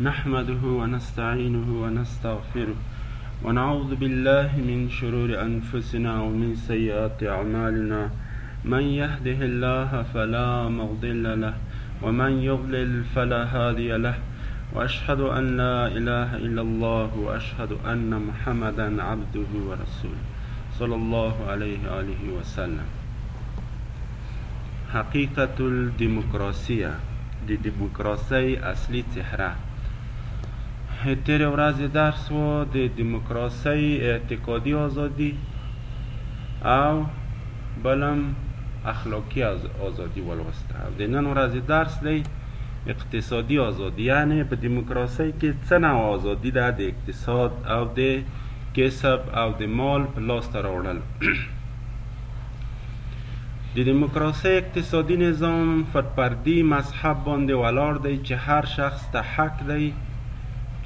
نحمده ونستعينه ونستغفره ونعوذ بالله من شرور أنفسنا ومن سيئات أعمالنا من يهده الله فلا مضل له ومن يضلل فلا هادي له وأشهد أن لا إله إلا الله وأشهد أن محمدا عبده ورسوله صلى الله عليه وآله وسلم حقیقت الدیموکراسیه، د دیموکراسۍ اصلي څهره. تېرې ورځې درس و د دیموکراسۍ اعتقادي ازادي او بل هم اخلاقي ازادي ولوسته او د نن ورځې درس دی اقتصادي ازادي یعنې په دیموکراسۍ کې څه نوع ازادي ده د اقتصاد او د کسب او د مال په لاسته راوړل د دیموکراسۍ اقتصادي نظام فر پردي مذهب باندې ولاړ دی چې هر شخص ته حق دی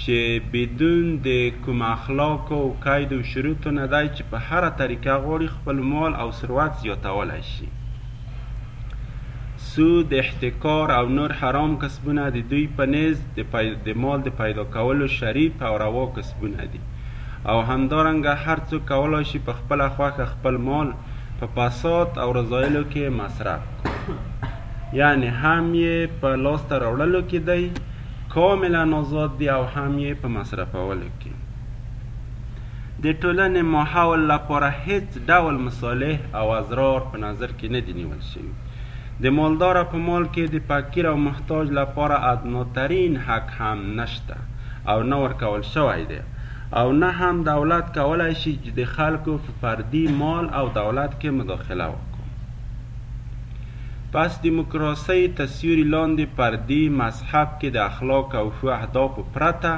چې بدون د کوم اخلاق او قید او شروطو نه دی چې په هره طریقه غواړي خپل مال او ثروت زیاتولی شي سود، احتکار او نور حرام کسبونه د دوی په نیز د مال د پیدا کولو شریف او روا کسبونه دي. او همدارنګه هر څوک کولای شي په خپله خوښه خپل مال په پسات او رضایلو کې مصرف کړي یعنی هم یې په لاسته راوړلو کې دی کاملا آزاد دی او هم یې په مصرفولو کې د ټولنې ماحول لپاره هیڅ ډول مصالح او اضرار په نظر کې نه دي نیول شوي د مالدار په مال کې د فقیر او محتاج لپاره ادناترین حق هم نشته او نه ورکول شوی دی او نه هم دولت کولای شي چې د خلکو په فردي مال او دولت کې مداخله وکړي. پس دیموکراسۍ تسیوري لاندې فردي مذهب کې د اخلاق او ښو اهدافو پرته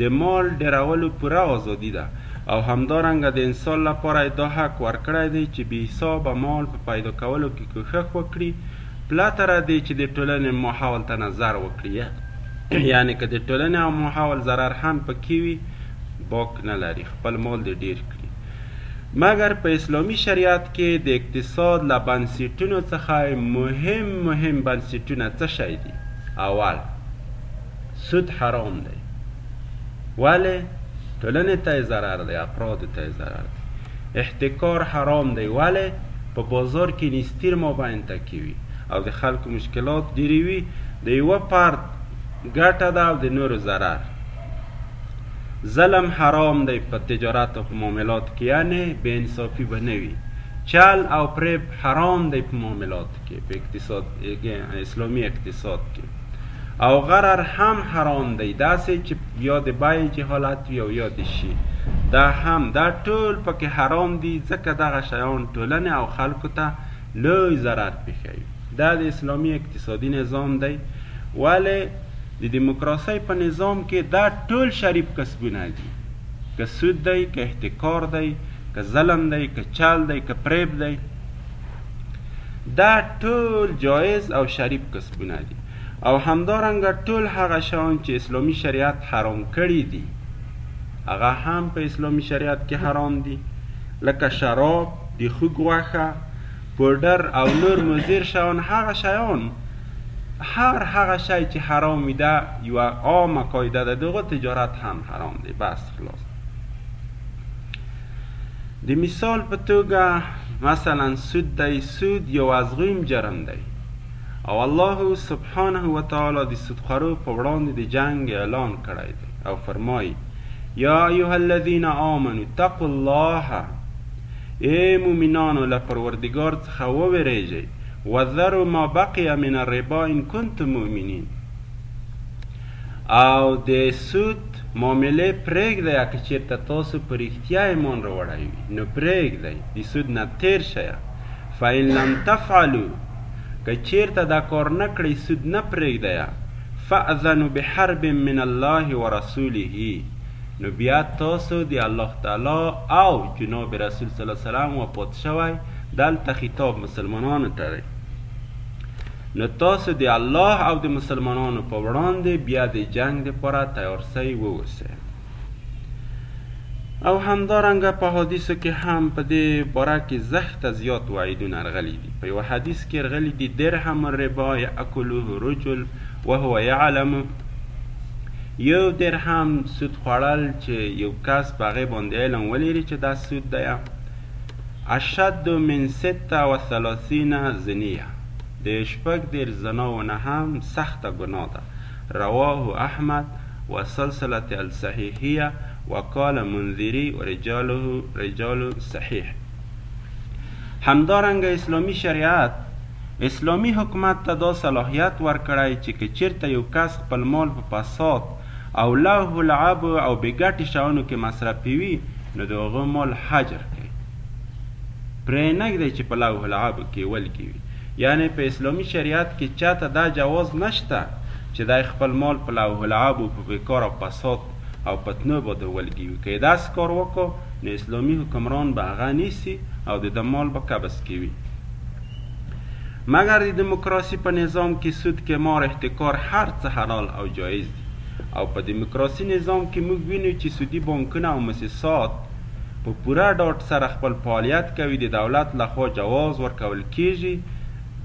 د مال ډیرولو پوره آزادي ده او همدارنګه د انسان لپاره یې دا حق ورکړی دی چې بی حسابه مال په پیدا کولو کې کوښښ وکړي پلته ره دې چې د ټولنې ماحول ته نظر وکړي یعنې که د ټولنې او ماحول ضرر هم پکې وي باک نه لري خپل مال دې ډیر کړي مګر په اسلامي شریعت کې د اقتصاد له بنسټونو څخه مهم مهم بنسټونه څه شی دي اول سود حرام دی ولی ټولنې ته ضرر دی افرادو ته ضرر دی احتکار حرام دی ولی په بازار کې نستیر مابین ته کې وي او د خلکو مشکلات ډیری وي د یوه فرد ګټه ده او د نورو ضرر ظلم حرام دی په تجارت او په معاملات کې یعنی بې انصافي به نه وي چل او پریب حرام دی په معاملات کې په اقتصاد اسلامي اقتصاد کې او غرر هم حرام دی داسې چې یا د بای جهالت وي او یا د شي دا هم دا ټول پکې حرام دي ځکه دغه شیان ټولنې او خلکو ته لوی ضرر پیښوي دا د اسلامي اقتصادي نظام دی ولې د دیموکراسۍ په نظام کې دا ټول شریف کسبونه دي که سود دی که احتکار دی که ظلم دی که چل دی که پریب دی دا ټول جایز او شریف کسبونه دي او همدارنګه ټول هغه شیان چې اسلامي شریعت حرام کړي دي هغه هم په اسلامي شریعت کې حرام دي لکه شراب د خوږ غوښه پوډر او نور مضر شیان هغه شیان هر هغه شی چې حرام وي ده یوه عامه قاعده ده دغه تجارت هم حرام دی بس خلاص د مثال په توګه مثلا سود دی سود یو ازغیم جرم دی او الله سبحانه و تعالی د سودخورو په وړاندې د جنگ اعلان کړی دی او فرمایي یا ایها الذین آمنو تقوا الله ای مومنانو له پروردګار څخه وویریږئ وذروا ما بقی من الربا ان کنتم مؤمنین او د سود معاملې پرېږدئ که چېرته تاسو په رښتیا ایمان راوړی وي نو پرېږدئ د سود نه تېر شئ فإن لم تفعلو که چېرته دا کار نه کړئ سود نه پرېږدئ فأذنوا بحرب من الله ورسوله نو بیا تاسو د الله تعالی او جناب رسول صلی الله علیه وسلم وفات شوی دلته خطاب مسلمانانو ته دی نو تاسو د الله او د مسلمانانو په وړاندې بیا د جنګ لپاره تیار سئ ووسئ. او همدارنګه په حدیثو کې هم په دې باره کې زښته زیات وعیدونه رغلي دي. په یوه حدیث کې رغلي دي درهم الربا یأکله رجل وهو یعلم یو درهم سود خوړل چې یو کس په هغې باندې علم ولري چې دا سود دی. اشد من ست و ثلاثین زنیه د شپږ دېرش زناو نه هم سخته ګناه ده، رواه احمد و سلسلة الصحیحیه و قال منذری رجاله رجال صحیح. همدارنګه اسلامي شریعت اسلامي حکومت ته دا صلاحیت ورکړی چې که چېرته یو کس خپل مال په فساد او لهو لعب او بې ګټې شیانو کې مصرفوي نو د هغه مال حجر کړئ پرې نه ږدئ چې په لهو لعب کې ولګي وي یعنې په اسلامي شریعت کې چاته دا جواز نشته چې دی خپل مال په لهو لعب او په بیکار او پسات او پتنو باندې ولګي وي که داس کار وکړو نو اسلامي حکمران به هغه نیسي او د ده مال به قبض کوي مګر د دموکراسي په نظام کي سود قمار احتکار هر څه حلال او جائز دي او په دموکراسي نظام کي موږ وينو چي سودي بانکونه او مسسات په پوره ډاډ سره خپل فعاليت کوي د دولت لخوا جواز ورکول کيږي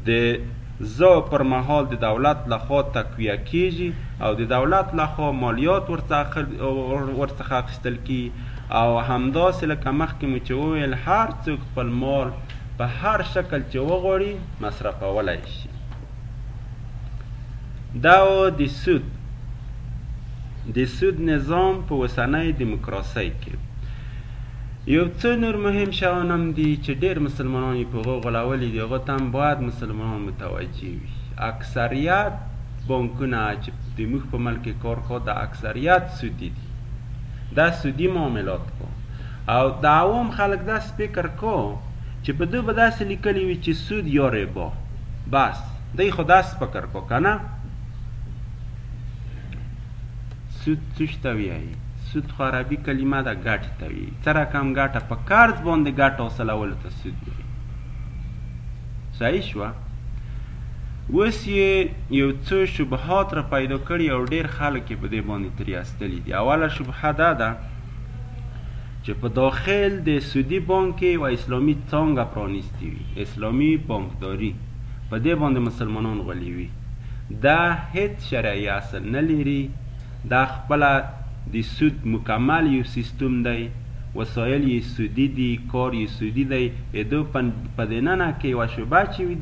د زه پر مهال د دولت لخوا تقويه کيږي او د دولت لخوا ماليات ورڅخه اخيستل کيږي او همداسي لکه مخکي مو چي وويل هر څوک خپل مال په هر شکل چې وغواړي مصرفولای شي دا و د سود د سود نظام په اوسنۍ دیموکراسۍ کې یو څه نور مهم شیان هم دي چې ډېر مسلمانان یې په هغو غولولي دي هغو ته هم باید مسلمانان متوجه وي اکثریت بانکونه چې د موږ په ملک کې کار کو د اکثریت سودي دي دا سودي معاملات کو او د عوام خلک داسې فکر کو چې په دو به داسې لیکلی وي چې سود یا ربا بس دی خو داسې فکر کو کنه سود څه ته ویایي سود خو عربي کلمه ده ګټې ته ویي څه رقم ګټه په قرض باندې ګټه حاصلولو ته سود ویي صحیح شوه اوس یې یو څو شبهات را پیدا کړي او ډېر خلک یې په دې باندې ترې استلي دي اوله شبهه دا ده چې په داخل د سودي بانک کې یوه اسلامي څانګه پرانیستي وي، اسلامي بانکداري، په دې باندې مسلمانان غولېوي، دا هېڅ شرعي اصل نه لېري، دا خپله د سود مکمل یو سیستم دی، وسایل یې سودي دي، کار یې سودي دی، ادو په دننه کې یوه شعبه چې وي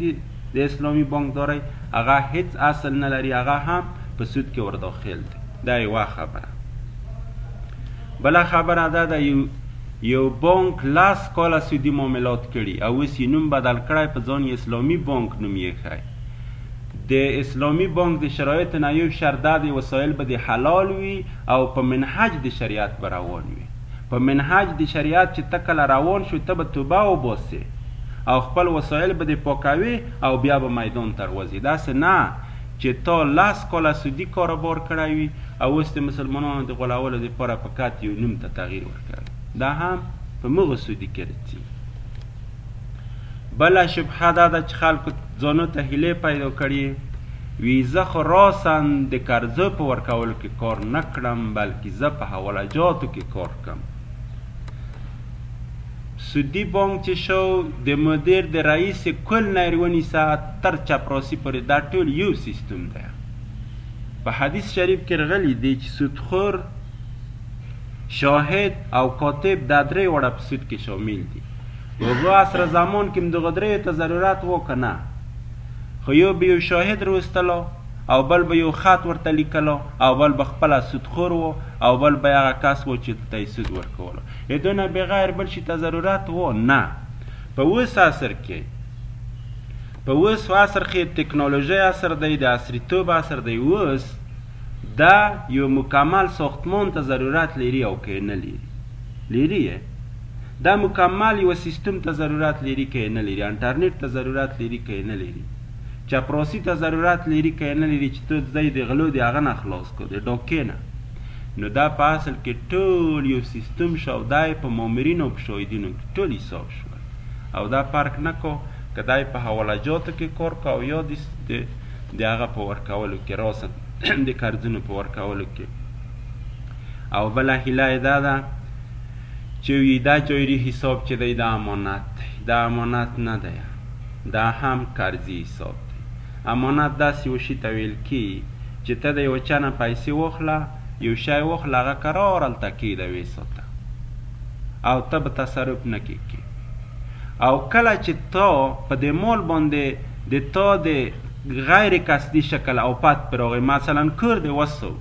د اسلامي بانکدارۍ هغه هېڅ اصل نه لري، هغه هم په سود کې ورداخل دی، دا یوه خبره. بله خبره دا ده یو یو بانک لس کاله سودي معاملات کړي او اوس یې نوم بدل کړی په ځان یې اسلامي بانک نوم یې ښی د اسلامي بانک د شرایطو نه یو شرط دا دی وسایل به د حلال وي او په منهج د شریعت به روان وي په منهج د شریعت چې ته کله روان شو ته به توبه وباسې او خپل وسایل به د پاکوي او بیا به میدان تر وځي داسې نه چه تا لس کاله سودی کاروبار کړی وی او اوس د مسلمانانو د غولولو دپاره فقط یو نوم ته تغیر ورکوی دا هم په مغو سودی کرڅی بله شبحه دا ده چه خلکو ځانو ته هیلی پیدا کړی وی زه خو راسن د کرزو په ورکولو کې کار نکړم بلکی زه په حواله جاتو کې کار کم سودي بانک چې شو د مدیر د رئیس کل نیر ونیسه تر چپراسی پورې دا ټول یو سیستم ده په حدیث شریف کې رغلی دی چې سودخور شاهد او کاتب دا درې وړه په سود کې شامل دي وګو عصر زمان کې دغه درې ته ضرورت وو که نه خو یو به یو شاهد روستلو او بل به یو خط ورته لیکلو او بل به خپل سودخور وو او بل به هغه کس وو چې ته سود ورکولو له دو نه بغیر بل شي ته ضرورت وو نه په اوس عصر کې په اوس عصر کې تکنولوژي عصر دی د عصري توب عصر دی اوس دا یو مکمل ساختمان ته ضرورت لري او که نه لري لري دا مکمل یو سیستم ته ضرورت لري که نه لري انټرنیټ ته ضرورت لري که نه لري چپراسی ته ضرورت لري که نه لري چې ته ځای د غلو د هغه نه خلاص کو د ډاکې نه نو دا په اصل کې ټول یو سیستم شو او دا یې په مامرینو او په شاهدینو کې ټول حساب شول او دا فرق نه کو که دا یې په حواله جاتو کې کار کو او یا د د هغه په ورکولو کې راسه د قرضونو په ورکولو کې او بله هیله یې دا ده چې وی دا جایری حساب چې دی دا امانت دی دا امانت نه دی دا هم قرضی حساب دی امانت داسې یوه شي ته ویل کېږي چې ته د یوه چا نه پیسې واخله، یو شی واخله، هغه کرار هلته کېږده ویې ساته او ته به تصرف نه کېږې او کله چې تا په دې مال باندې د تا د غیر قصدي شکل او پت پر راغی، مثلا کور دې وسو،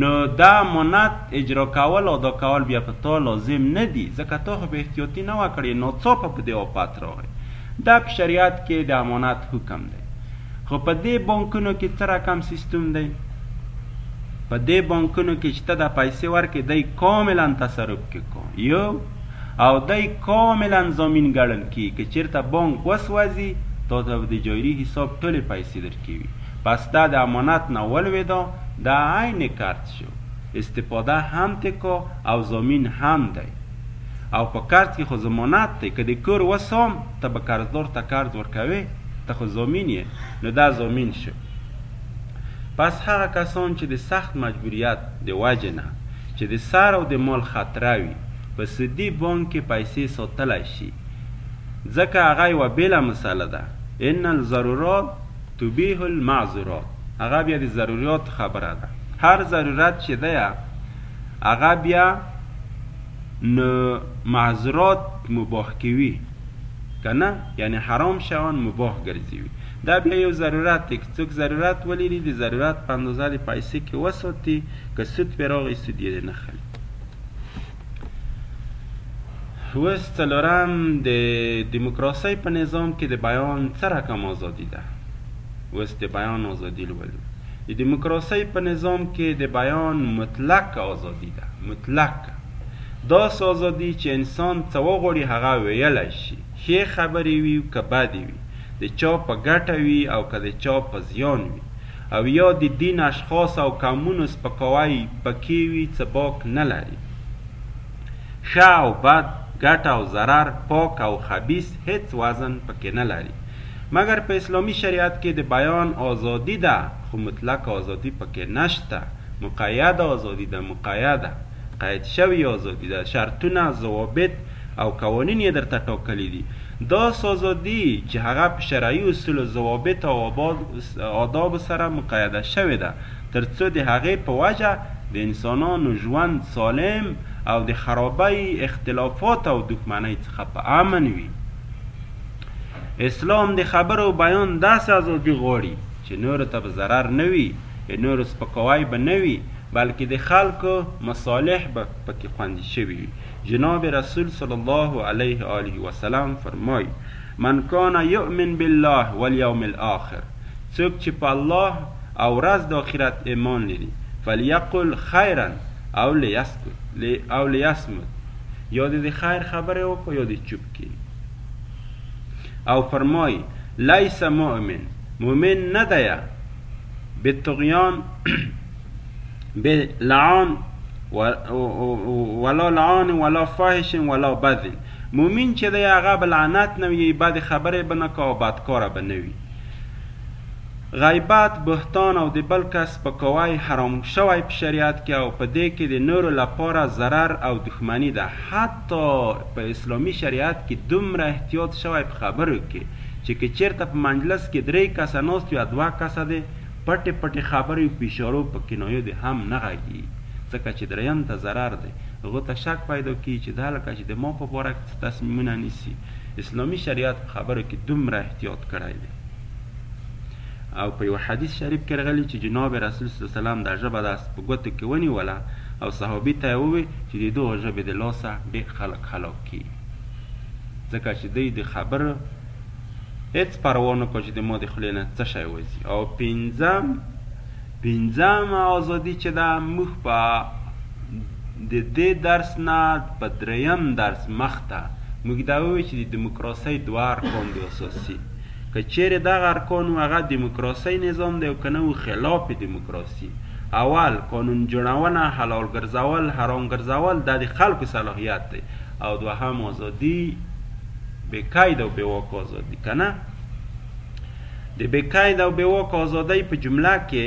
نو دا امانت اجرا کول، ادا کول بیا په تا لازم نه دي، ځکه تا خو بې احتیاطي نه وه کړې، ناڅاپه په دې آفت راغی. دا په شریعت کې د امانت حکم دی خو په دې بانکونو کې څه رقم سیستم دی په دې بانکونو کې چې ته دا پیسې ورکې دی کاملا تصرف کې کو یو او دی کاملا ضامین ګړل کی که چیرته بانک وسوځي تا ته د جاری حساب ټولې پیسې درکوي پس دا د امانت نه ولوېدا دا عین قرض شو استفاده هم تکو او ضامین هم دی او په قرض کې خو ضمانت دی که د کور وسوم ته به قرضدار ته قرض ورکوې ته خو ضامین یې نو دا ضامین شو پس هغه کسان چې د سخت مجبوریت د وجې نه چې د سر او د مال خطره وي په سودي بانک کې پیسې ساتلی شي ځکه هغه یوه بېله مسله ده ان الضرورات تبیح المعذورات هغه بیا د ضروریات خبره ده هر ضرورت چې دی هغه بیا نو معذرات مباح کوي کنه یعنی حرام شیان مباح ګرځوي دا بیا یو ضرورت دی که څوک ضرورت ولري د ضرورت په اندازه د پیسې کې وساتي که سود پرې راغی سود یې نه خلي اوس څلورم د دیموکراسۍ په نظام کې د بیان څه رقم ازادي ده اوس د بیان ازادي لولو د دیموکراسۍ په نظام کې د بیان مطلق ازادي ده، مطلق. داسې ازادي چې انسان څه وغواړي هغه ویلی شي، ښې خبرې وي که بدې وي، د چا په ګټه وي او که د چا په زیان وي او یا د دین، اشخاص او قومونو سپکاوی په کې وي څه باک نه لري. ښه او بد، ګټه او ضرر، پاک او خبیث هېڅ وزن په کې نه لري. مګر په اسلامي شریعت کې د بیان آزادي ده خو مطلق آزادي پکې نشته مقیده آزادي ده مقیده، قید شوي آزادي ده شرطونه، ضوابط او قوانین یې درته ټاکلي دي داس آزادي چې هغه په شرعي اصولو ضوابط او آدابو سره مقیده شوې ده تر څو د هغې په وجه د انسانانو ژوند سالم او د خرابۍ، اختلافات او دښمنۍ څخه په امن وي. اسلام د خبرو او بیان داسې ازادي غواړي چې نورو ته به ضرر نه وي، د نورو سپکاوی به نه وي، بلکې د خلکو مصالح به پکې خوندي شوي وي. جناب رسول صلی الله علیه و آله و سلم فرمایي، من کان یؤمن بالله والیوم الاخر، څوک چې په الله او ورځ د آخرت ایمان لري، فلیقل خیرا او لیسکت او لیصمت، یا دې د خیر خبرې وکړي یا دې چوپ کیني. او فرمای لیس مؤمن مؤمن نه دی به طغیان به لعان ولا لعان ولا فاحش ولا بذ مؤمن چې دی هغه به لعنت نه وي بد خبرې به نه کوي او بدکاره به نه وي غیبت بهتان او د بل کس سپکوی حرام شوی په شریعت کې او په دې کې د نورو لپاره ضرر او دښمني ده حتی حتی په اسلامي شریعت کې دومره احتیاط شوی په خبرو کې چې که چېرته په مجلس کې درې کسه ناست وي او دوه کسه دې پټې پټې خبرې وي په اشارو په کنایو دې هم نه غږیږي ځکه چې دریم ته ضرر دی هغو ته شک پیدا کیږي چې دا لکه چې د ما په باره کې څه تصمیمونه نیسي اسلامي شریعت په خبرو کې دومره احتیاط کړی دی. او په یوه حدیث شریف کې رغلي چې جناب رسول صلی الله علیه وسلم دا ژبه داسې په ګوتو کې ونیوله او صحابي ته یې ووې چې د دغو ژبې د لاسه ډېر خلک هلاک کېږي ځکه چې دوی د خبرو هېڅ پروا نه کوي چې د ما د خولې نه څه شی وځي او پنځم پنځمه ازادي چې ده موږ په د دې درس نه په دریم درس مخته موږ دا وویل چې د دیموکراسۍ دوه ارکان دي اساسي که چیرې دغه ارکان و هغه دیموکراسۍ نظام دی او که نه و خلاف دیموکراسي اول قانون جوړونه حلال ګرځول حرام ګرځول دا د خلکو صلاحیت دی او دوهم ازادي به قید او به واک ازادي کنه د بې قید او بې واکه ازادۍ په جمله کې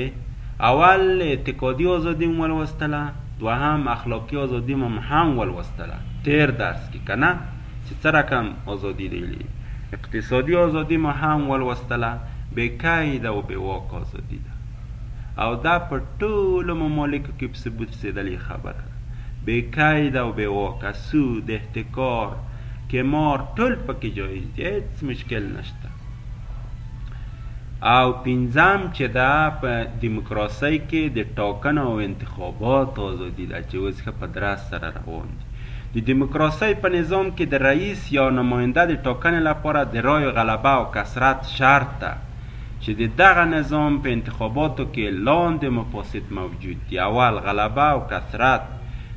اول اعتقادي ازادي مو ولوستله، دوهم اخلاقي ازادي مو هم ولوستله تېر درس کې که نه چې څه رقم ازادي دې ویلي وي، اقتصادي ازادي مو هم ولوستله، بې قید او بې واکه ازادي ده او دا په ټولو ممالکو کې په ثبوت رسېدلې خبره ده، بې قید او بې واکه سود، احتکار، قمار ټول پکې جایز دي هېڅ مشکل نشته. او پنځم چې دا په دیموکراسۍ کې د ټاکنو او انتخاباتو ازادي ده چې اوس ښه په درس سره روان دي د دیموکراسۍ په نظام کې د رئیس یا نماینده د ټاکنې لپاره د رایو غلبه او کثرت شرط ده چې د دغه نظام په انتخاباتو کې لاندې مفاسد موجود دي اول غلبه او کثرت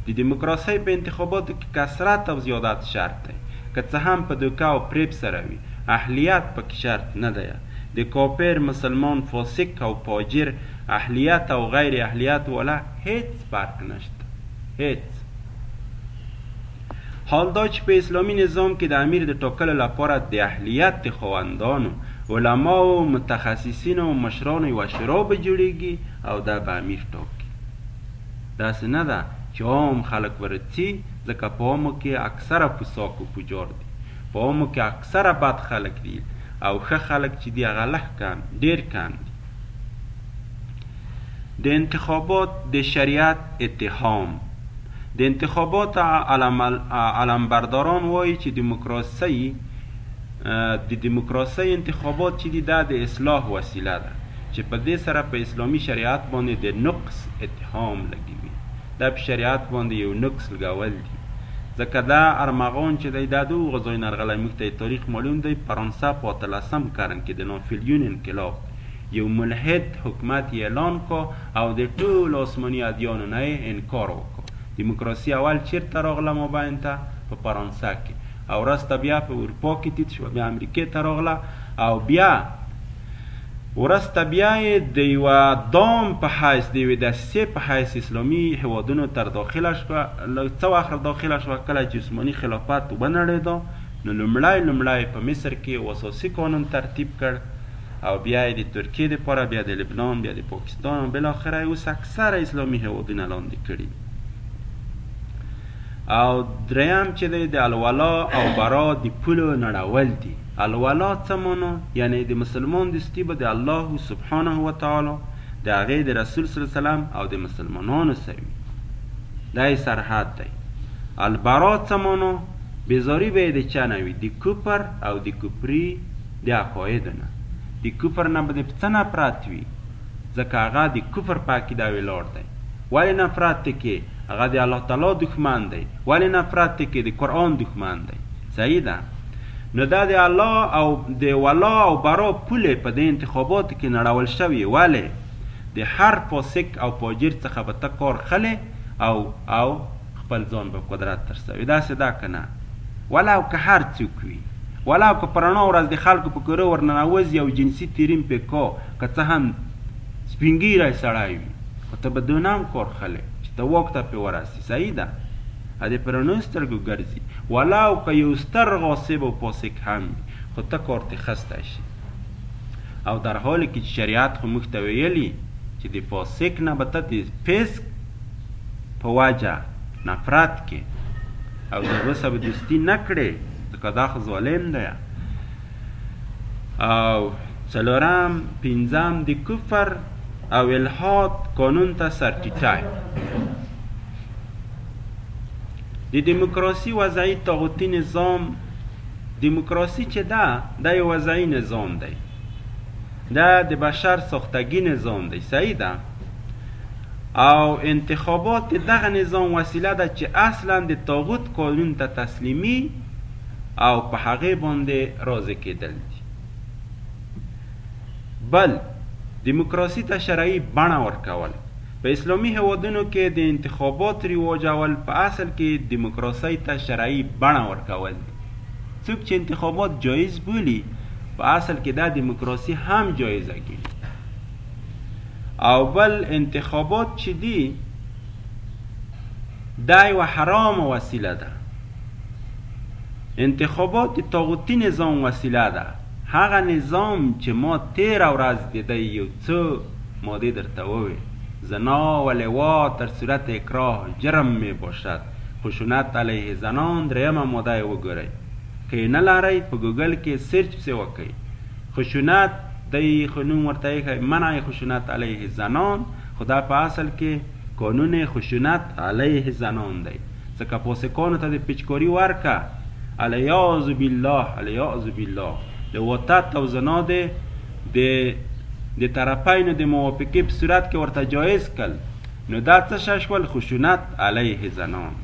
د دیموکراسۍ په انتخاباتو کې کثرت او زیادت شرط دی که څه هم په دوکه او پرېب سره وي، اهلیت پکې شرط نه دی. د کافر، مسلمان، فاسق او فاجر اهلیت او غیر اهلیت واله هېڅ فرق نشته. هېڅ. حال دا چې په اسلامي نظام کې د امیر د ټاکلو لپاره د اهلیت د خاوندانو، علماوو، متخصصینو او مشرانو یوه شورا به جوړېږي او دغه امیر ټاکي. داسې نه ده چې عام خلک ورڅي ځکه په عامو کې اکثره فساق و فجار دي په عامو کې اکثره بد خلک دي او ښه خلک چې دي هغه لږ کم ډېر کم دي د انتخابات د شریعت اتهام د انتخابات علمبرداران وایي چې دیموکراسي د دموکراسۍ انتخابات چې دي دا د اصلاح وسیله ده چې په دې سره په اسلامي شریعت باندې د نقص اتهام لګوي دا په شریعت باندې یو نقص لګول دي ځکه دا ارمغان چې دی دا د هغو ځای نه رغلی موږ ته تاریخ معلوم دی فرانسه په اتلسم قرن کې د ناپلیون انقلاب یو ملحد حکومت یې اعلان کو او د ټول آسماني ادیانو نه یې انکار وکړ دیموکراسي اول چیرته راغله مابین ته په فرانسه کې او ورسته بیا په اروپا کې تیت شوه بیا امریکې ته راغله او بیا ورسته بیا یې د یوه دام په حیث د یوې دسیسې په حیث اسلامي هیوادونو تر داخله شوه له څه وخت داخله شوه کله چې عثماني خلافت ونړېده نو لومړی لومړی په مصر کې یو اساسي قانون ترتیب کړ او بیا یې د ترکیې دپاره بیا د لبنان بیا د پاکستان او بالاخره یې اوس اکثره اسلامي هیوادونه لاندې کړي او دریم چې دی د الولا او برا د پولو نړول دي الولا څه مانا یعنی د مسلمان دوستی به د الله سبحانه وتعالی د هغې د رسول صلی الله علیه وسلم او د مسلمانانو سره وي دا یې سرحد دی البرا څه مانا بیزاری به یې د چا نه وي د کفر او د کفري د عقایدو نه د کفر نه به د په څه نفرت وي ځکه هغه د کفر په عقیده ولاړ دی ولی نفرت ته کې هغه د الله تعالی دښمن دی ولی نفرت ته کې د قرآن دښمن دی صحیح ده نو دا د الله او د ولا او برا پوله په دې انتخاباتو کې نړول شوی ولی د هر فاسق او فاجر څخه به ته کار خلی او او خپل ځان به قدرت تر سوي دا څه ده کنه ولو که هر څوک وي ولو که پرانا ورځ د خلکو په کورو ورننوځي او جنسي تیریم په کو که څه هم سپین ګیری سړی وي خو ته به دونام کور خلې چې ته واک ته پې ورسي صحیح ده ادې په رڼو سترګو ګرځي ولاو که یو ستر غاصب او فاسق هم وي خو ته کارتې خسته شي او در حال کې چې شریعت خو موږ ته ویلي چې د فاسق نه به ته د فسق په وجه نفرت کې او د غصب دوستی نکړې ځکه دا خو ظالم دی او څلورم پنځم د کفر او الحاد قانون ته سرټیټی د دیموکراسي وضعي طاغوتي نظام دیموکراسي چې ده دا یو وضعي نظام دی دا د بشر ساختګي نظام دی صحیح ده او انتخابات دغه نظام وسیله ده چې اصلا د طاغوت قانون ته تسلیمي او په هغې باندې راضې کېدل دي. بل، دیموکراسي ته شرعي بڼه ورکول، په اسلامي هېوادونو کې د انتخابات رواجول په اصل کې دیموکراسۍ ته شرعي بڼه ورکول دي. څوک چې انتخابات جایز بولي، په اصل کې دا دیموکراسي هم جایزه ګڼي. او بل انتخابات چې دي دا یوه حرامه وسیله ده. انتخابات د طاغوتي نظام وسیله ده، هغه نظام چې ما تېره ورځ د دی یو څه مادې درته ووې، زنا و لوا تر صورت اکراه جرم می باشد، خشونت علیه زنان درېیمه ماده یې وګورئ، که یې نه لرئ په ګوګل کې سرچ پسې وکړئ، خشونت، دی خو نوم ورته ایښی منع خشونت علیه زنان، خو دا په اصل کې. قانون خشونت علیه زنان دی ځکه فاسقانو ته د پیچکاری ورکه الیاذ بالله الیاذ بالله د وطت او زنا د د د طرفینو د موافقې په صورت کې ورته جایز کل نو دا څه شی شول خشونت علیه زنان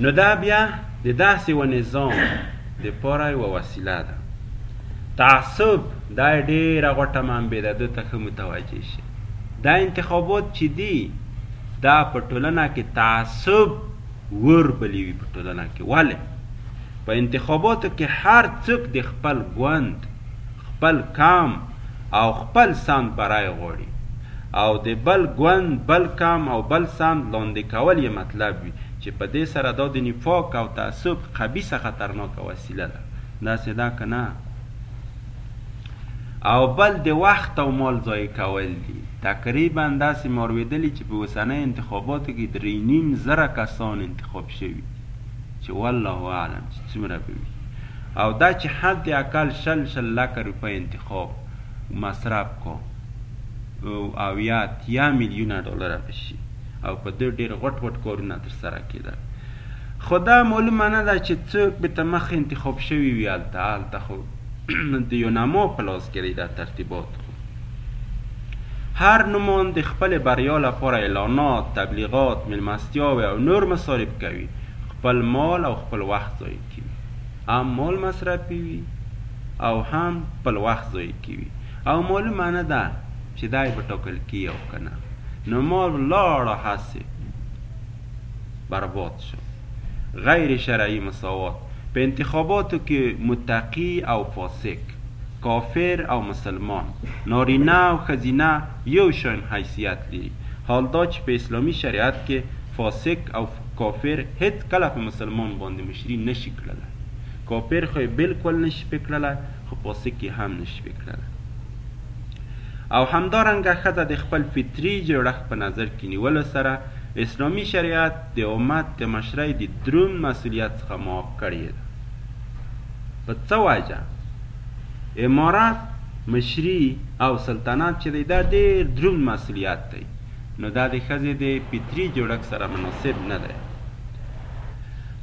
نو دا بیا د داسې و نظام د پاره و وسیله ده تعصب دا ډیره غټه منبع ده دوی ته ښه متوجه شي دا انتخابات چی دی دا په ټولنه کی تعصب ور بلیوی په ټولنه کی ولی په انتخاباتو کی هر څوک د خپل ګوند خپل قام او خپل ساند برای غواړی او د بل ګوند بل قام او بل ساند لاندی کول یی مطلب وی چی په دی سره دا د نفاق او تعصب خبیثه خطرناکه وسیله ده داسی ده که نه؟ او بل د وخت او مال ضایع کول دي. تقریبا داسې مې اوریدلي چې په اوسنیو انتخاباتو کې درې نیم زره کسان انتخاب شوي دي چې والله اعلم چې څومره به وي او دا چې حد اقل شل شل لکه روپۍ انتخاب مصرف کو او یا اتیا میلیونه ډالر به شي او په دې ډېر غټ غټ کارونه ترسره کېدل خو دا معلومه نه ده چې څوک به ته مخ انتخاب شوي وي هلته هلته خو د یوناما په لاس کې دی دا ترتیبات خو هر نوماند د خپلې بریا لپاره اعلانات تبلیغات میلمستیاوې او نور مصارف کوي خپل مال او خپل وخت ضایع کوي هم مال مصرفوي او هم خپل وخت ضایع کوي او معلومه نه ده چې دی به ټاکل کیږي او که نه نو ما لاړه هسې برباد شو غیر شرعی مساوات په انتخاباتو کې متقی او فاسق کافر او مسلمان نارینه او ښځینه یو شان حیثیت لري حال دا چې په اسلامي شریعت کې فاسق او کافر هیڅ کله په مسلمان باندې مشري نشي کړله کافر خو یې بالکل نشي پکړله خو فاسق یې هم نشي پکړله او همدارنګه ښځه د خپل فطري جوړښت په نظر کې نیولو سره اسلامي شريعت د امت د مشرۍ د دروند مسئوليت څخه معاف کړی يې ده. په څه وجه؟ امارت، مشري او سلطنت چې دی دا ډېر دروند مسئوليت دی، نو دا د ښځې د فطري جوړښت سره مناسب نه دی.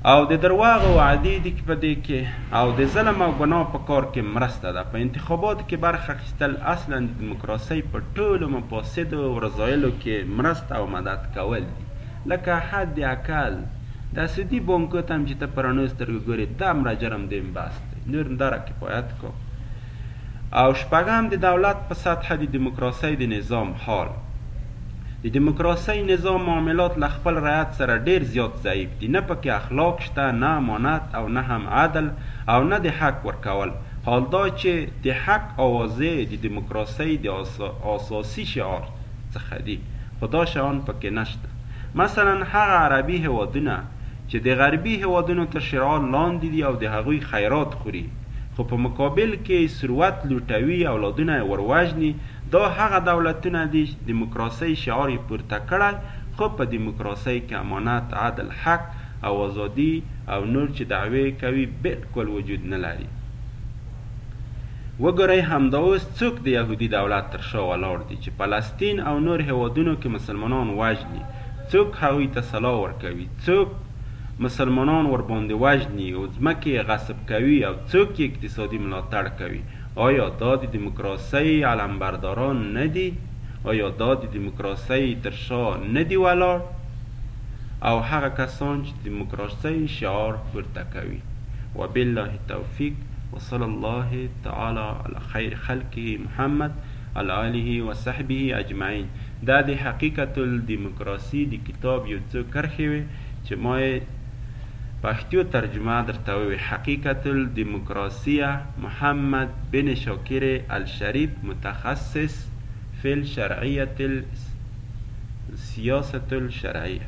او د درواغ او عدې د کې په دې کې او د ظلم او ګناه په کار کې مرسته ده. په انتخاباتو کې برخه اخیستل اصلا د دیموکراسۍ په ټولو مفاسدو او رذایلو کې مرسته او مدد کول دي. لکه حد اکل دا سودي بانکو ته هم چې ته په رڼو سترګو ګورې دمره جرم دې هم بس دی. نور هم داره کفایت کا. او شپږم د دولت په سطحه د دیموکراسۍ د نظام حال. د دیموکراسۍ نظام معاملات له خپل رعیت سره ډېر زیات ضعیف دي، نه پکې اخلاق شته، نه امانت او نه هم عدل او نه د حق ورکول، حال دا چې د حق آوازې د دیموکراسۍ د اساسي شعار څخه دي، خو دا شیان پکې نشته. مثلاً هغه عربي هېوادونه چې د غربي هېوادونو تر شرعال لاندې دي او د هغوی خیرات خوري، خو په مقابل کې ثروت لوټوي اولادونه یې وروژني دا هغه دولتونه دي چې دیموکراسۍ شعار یې پورته کړی خو په دیموکراسۍ کې امانت، عدل، حق او ازادي او نور چې دعوې یې کوي بالکل وجود نه لري. وګورئ همدا اوس څوک د یهودي دولت تر شا ولاړ دي چې فلسطین او نور هېوادونو کې مسلمانان وژني، څوک هغوی ته سلاح ورکوي، څوک، مسلمانان ورباندې وژني اوځمکې یې غصب کوي او څوک یې اقتصادي ملاتړ کوي آیا دا د دیموکراسۍ علمبرداران نه دي آیا دا د دیموکراسۍ تر شا نه دي ولاړ او هغه کسان چې د دیموکراسۍ شعار پورته کوي وبالله توفیق وصلی الله تعالی علی خیر خلقه محمد علی آله وصحبه اجمعین دا د حقیقت الدیموکراسي د کتاب یو څو کرښې وې چې ما یې پښتو ترجمه درته ووې حقیقت الدیموکراسیه محمد بن شاکر الشریف متخصص فی الشرعیت السیاست الشرعیه.